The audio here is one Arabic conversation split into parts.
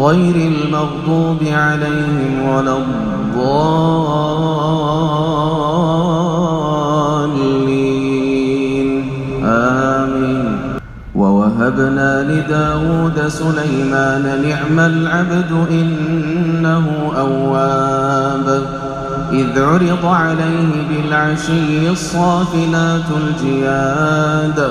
غير المغضوب عليهم ولا الضالين. آمين. ووهبنا لداود سليمان نعم العبد إنه أواب. إذ عرض عليه بالعشي الصافنات الجياد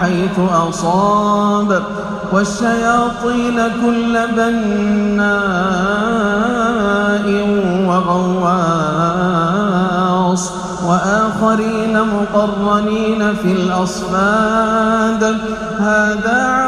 حيث أصاب والشياطين كل بناء وغواص وآخرين مقرنين في الأصفاد. هذا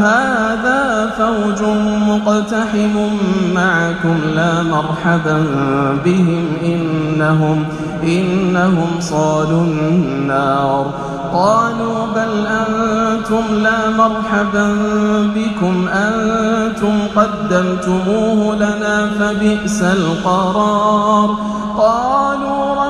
هذا فوج مقتحم معكم لا مرحبا بهم إنهم إنهم صالوا النار. قالوا بل أنتم لا مرحبا بكم أنتم قدمتموه لنا فبئس القرار. قالوا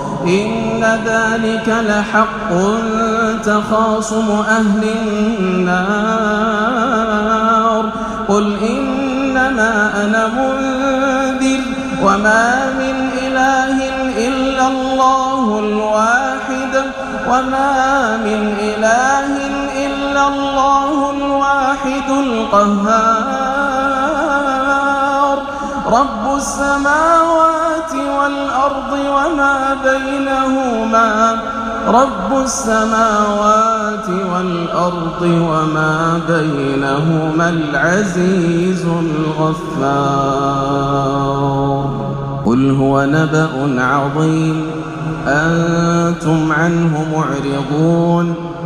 إن ذلك لحق تخاصم أهل النار. قل إنما أنا منذر وما من إله إلا الله الواحد وما من إله إلا الله الواحد القهار. رب السماوات والأرض وما بينهما. رب السماوات والأرض وما بينهما العزيز الغفار. قل هو نبأ عظيم. أنتم عنه معرضون.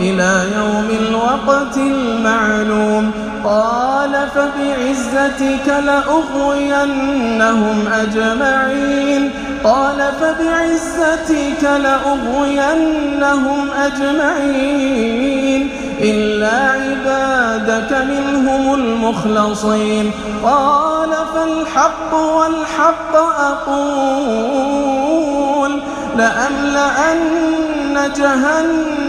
إلى يوم الوقت المعلوم. قال فبعزتك لأغوينهم أجمعين. قال فبعزتك لأغوينهم أجمعين. إلا عبادك منهم المخلصين. قال فالحق والحق أقول. لأملأن جهنم